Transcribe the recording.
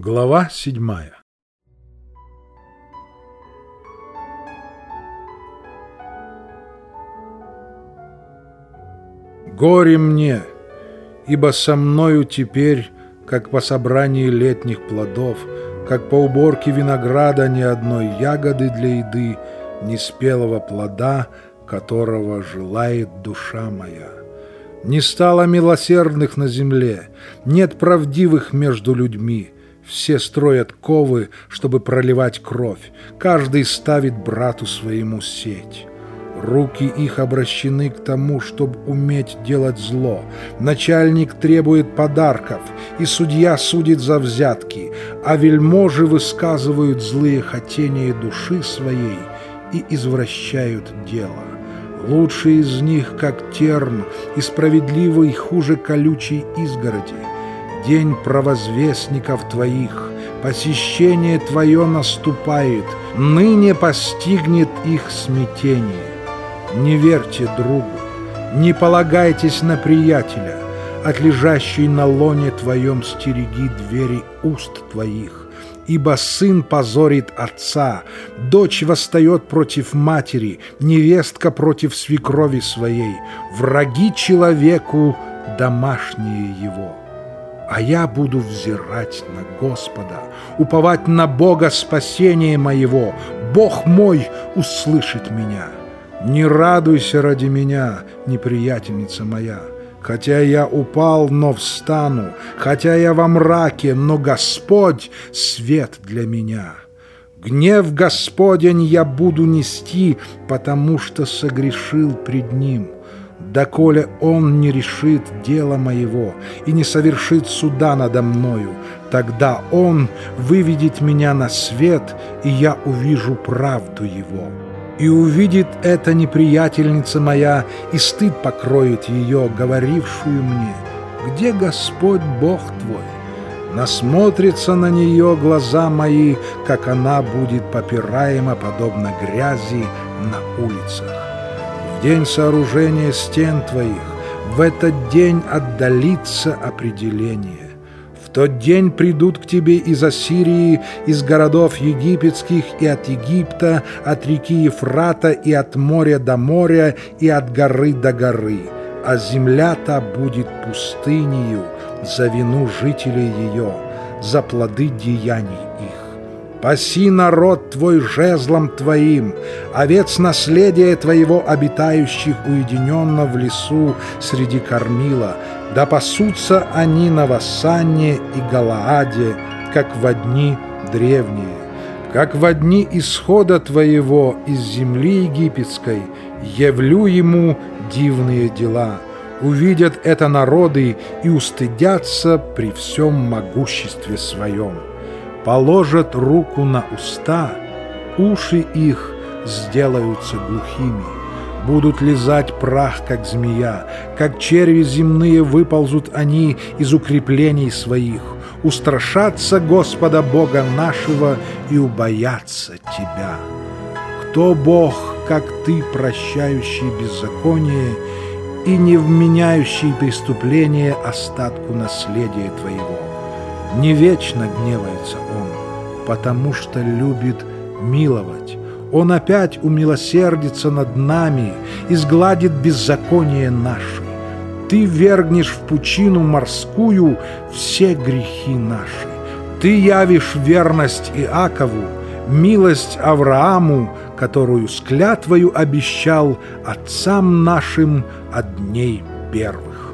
Глава седьмая Горе мне, ибо со мною теперь, как по собрании летних плодов, как по уборке винограда ни одной ягоды для еды, ни спелого плода, которого желает душа моя. Не стало милосердных на земле, нет правдивых между людьми, все строят ковы, чтобы проливать кровь. Каждый ставит брату своему сеть. Руки их обращены к тому, чтобы уметь делать зло. Начальник требует подарков, и судья судит за взятки, а вельможи высказывают злые хотения души своей и извращают дело. Лучший из них, как терн, и справедливый хуже колючей изгороди день провозвестников Твоих, посещение Твое наступает, ныне постигнет их смятение. Не верьте другу, не полагайтесь на приятеля, от лежащей на лоне Твоем стереги двери уст Твоих, ибо сын позорит отца, дочь восстает против матери, невестка против свекрови своей, враги человеку домашние его» а я буду взирать на Господа, уповать на Бога спасения моего. Бог мой услышит меня. Не радуйся ради меня, неприятельница моя. Хотя я упал, но встану, хотя я во мраке, но Господь — свет для меня. Гнев Господень я буду нести, потому что согрешил пред Ним доколе он не решит дело моего и не совершит суда надо мною, тогда он выведет меня на свет, и я увижу правду его. И увидит эта неприятельница моя, и стыд покроет ее, говорившую мне, «Где Господь Бог твой?» Насмотрится на нее глаза мои, как она будет попираема, подобно грязи на улицах день сооружения стен твоих, в этот день отдалится определение. В тот день придут к тебе из Ассирии, из городов египетских и от Египта, от реки Ефрата и от моря до моря и от горы до горы, а земля та будет пустынею за вину жителей ее, за плоды деяний. Паси народ твой жезлом твоим, овец наследия твоего, обитающих уединенно в лесу среди кормила, да пасутся они на Вассане и Галааде, как в дни древние. Как в дни исхода твоего из земли египетской, явлю ему дивные дела. Увидят это народы и устыдятся при всем могуществе своем положат руку на уста, уши их сделаются глухими. Будут лизать прах, как змея, как черви земные выползут они из укреплений своих, устрашатся Господа Бога нашего и убоятся Тебя. Кто Бог, как Ты, прощающий беззаконие и не вменяющий преступление остатку наследия Твоего? Не вечно гневается Он, потому что любит миловать. Он опять умилосердится над нами и сгладит беззаконие наши. Ты вергнешь в пучину морскую все грехи наши. Ты явишь верность Иакову, милость Аврааму, которую с клятвою обещал отцам нашим от дней первых.